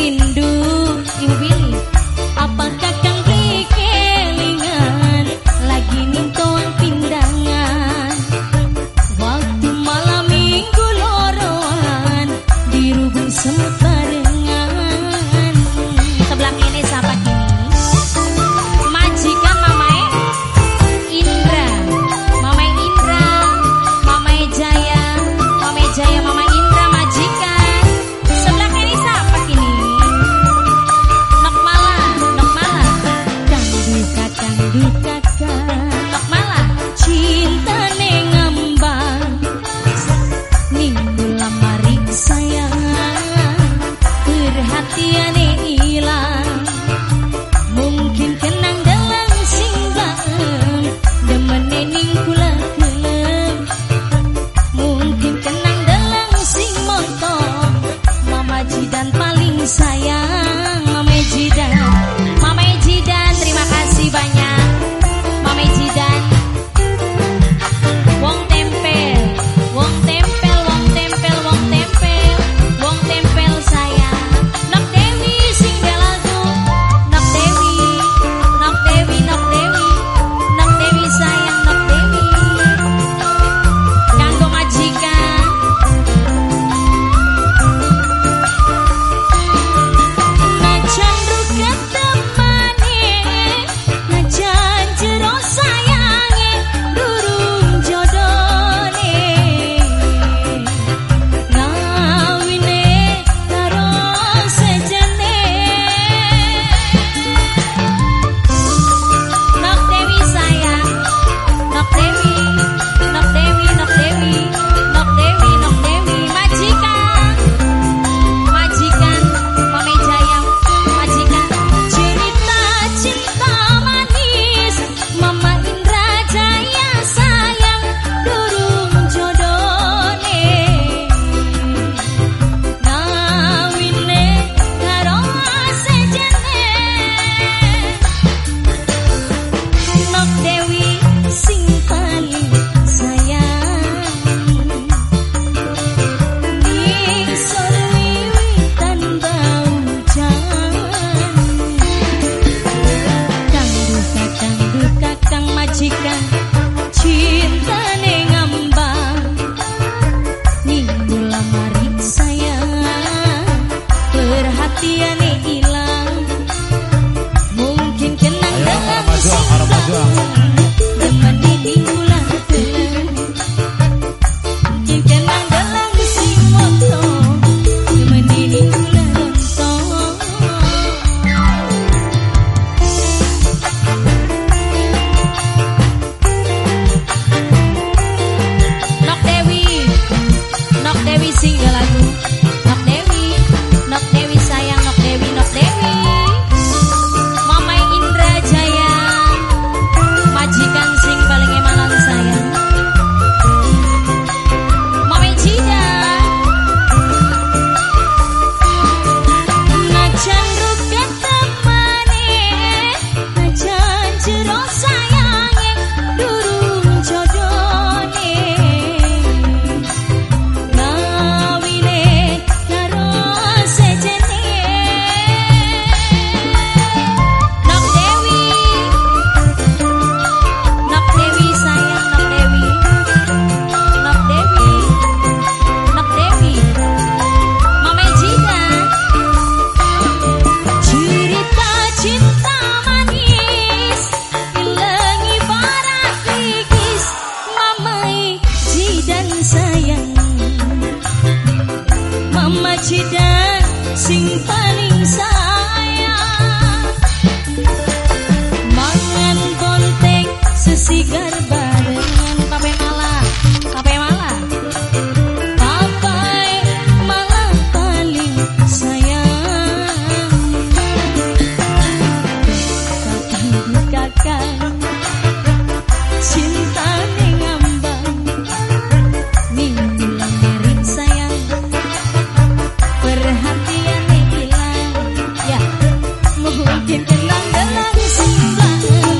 rindu. Ibu Bini Apakah kang kelingan Lagi nintoan pindangan. Waktu malam minggu lorohan Di rubung semutan sayang. Mama cida sing gendang-gendang simbang